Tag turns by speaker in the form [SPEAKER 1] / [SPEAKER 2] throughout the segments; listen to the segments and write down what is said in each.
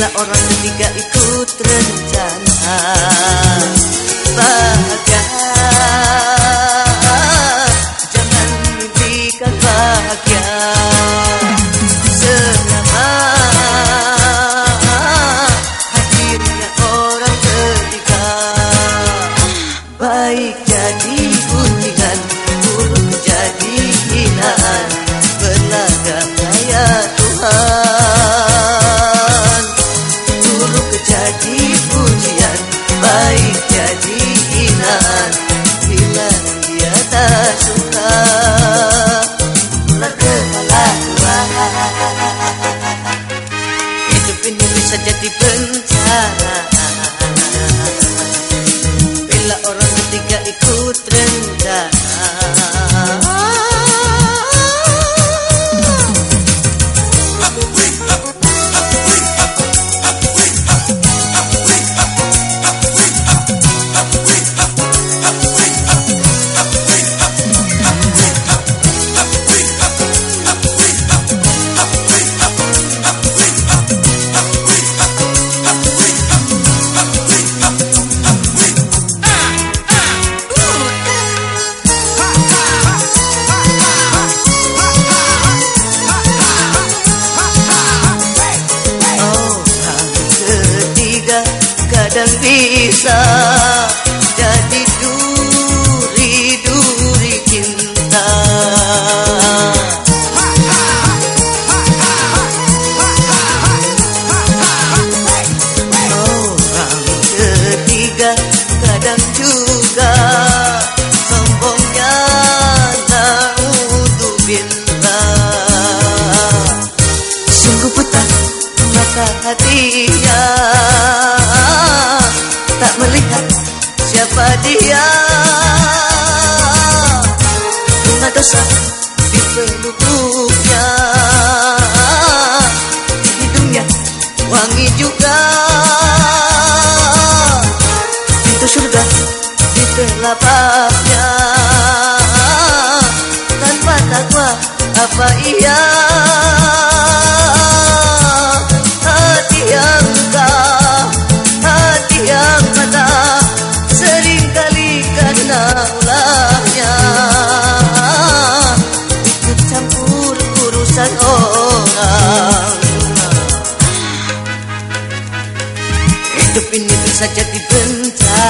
[SPEAKER 1] Bila orang ketiga ikut rencana Bahagia. Jangan mimpikan bahagia. Selama Hadirnya orang ketiga Baik jadi pujian Baik jadi hinaan Bila dia tak suka Ular kepala Tuhan. Hidup ini bisa jadi bencana Sungguh buta mata hatinya Tak melihat siapa dia. Bunga dosa di pelupuknya. Hidungnya wangi juga. Pintu surga di telapaknya. Tanpa takwa apa iya bencana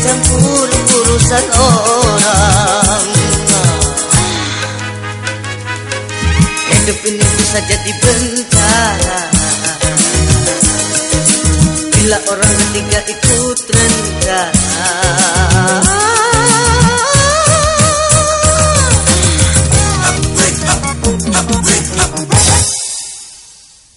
[SPEAKER 1] campur urusan orang. Hidup ini bisa jadi bencana bila orang ketiga ikut